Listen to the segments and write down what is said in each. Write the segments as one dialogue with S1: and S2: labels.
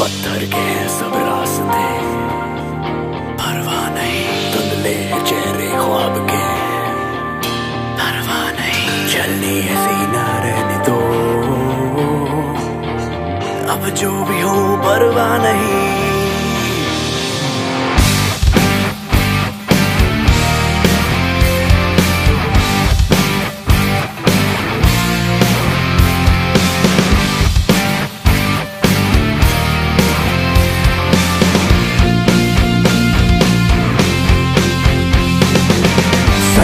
S1: पत्थर के सब रास्ते। परवाह नहीं। धुंधले चेहरे ख्वाब के। परवाह नहीं। चलनी है सीना रहने दो अब जो भी हो, परवाह नहीं।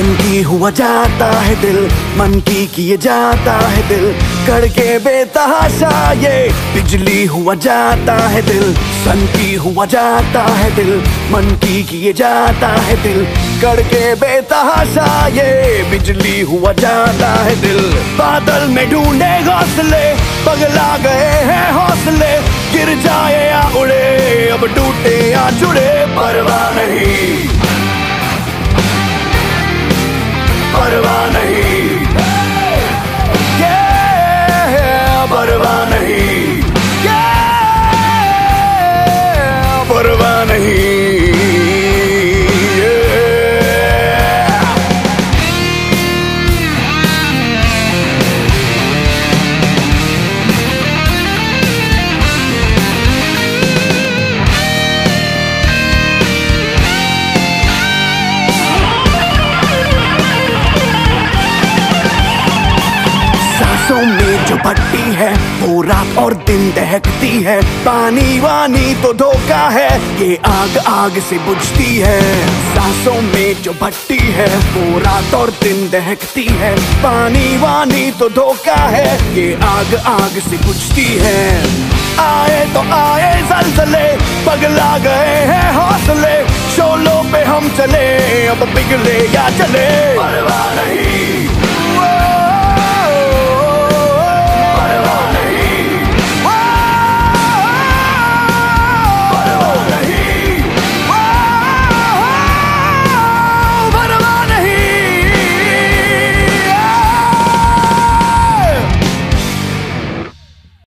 S1: सन की हुआ जाता है दिल, मन की किए जाता है दिल। करके बेतहाशा ये बिजली हुआ जाता है दिल, सन की हुआ जाता है दिल, मन की किए जाता है दिल। करके बेतहाशा ये बिजली हुआ जाता है दिल। बादल में ढूंढे हौसले पगला गए हैं हौसले। गिर जाए या उड़े, अब टूटे या जुड़े परवाह जो भट्टी है, वो रात और दिन दहकती है। पानी वानी तो धोखा है, ये आग आग से बुझती है। सांसों में जो भट्टी है, वो रात और दिन दहकती है। पानी वानी तो धोखा है, ये आग आग से बुझती है। आए तो आए जलजले, पगला गए हैं हौसले। शोलों पे हम चले, अब पिघले या चले परवाह नहीं।